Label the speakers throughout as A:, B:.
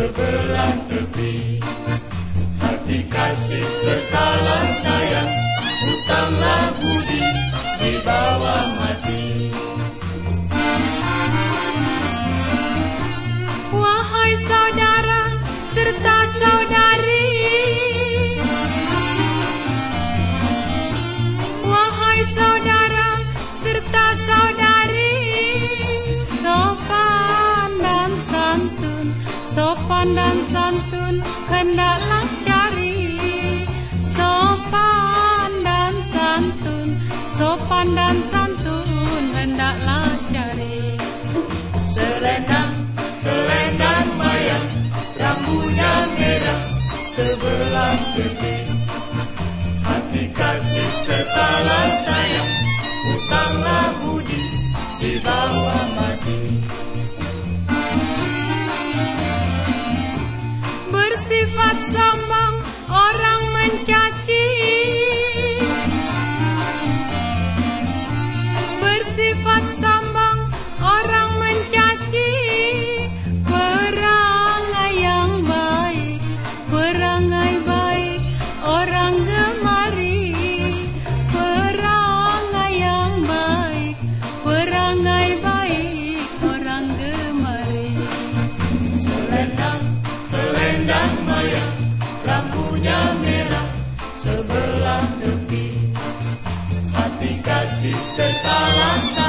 A: sebelah tepi. Hati kasih serta lantai dan santun hendaklah cari sopan dan santun. Sopan dan santun hendaklah cari.
B: Selendang, selendang mayang Rambutnya merah sebelah pipi Hati kasih sertalah sayang
A: bersifat sombong orang mencaci. Bersifat sombong
B: selendang mayang Rambutnya merah sebelah tepi. Hati kasih sayang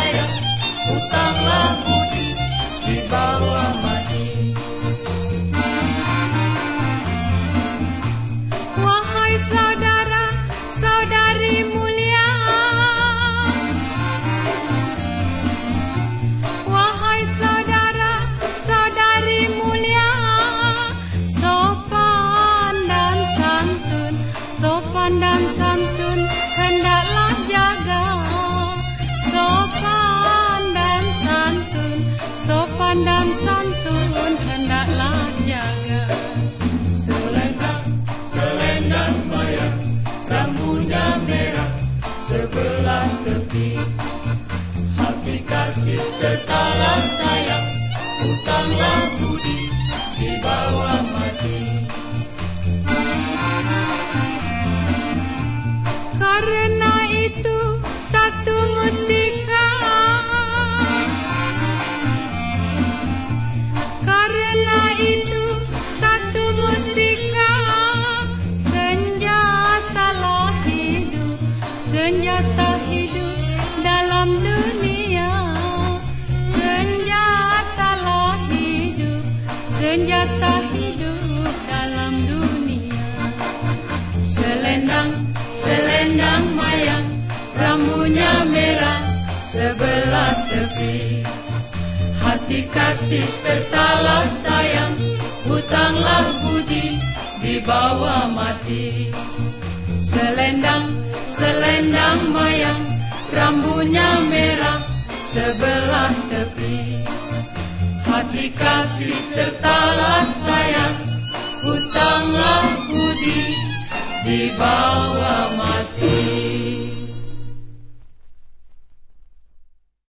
B: Kasih sertalah sayang Utanglah budi di bawah mati
A: sebelah tepi
B: Hati kasih sertalah sayang. Hutanglah budi di bawah mati. Selendang, selendang mayang Rambutnya merah sebelah tepi. Hati kasih sertalah sayang. Hutanglah budi di bawah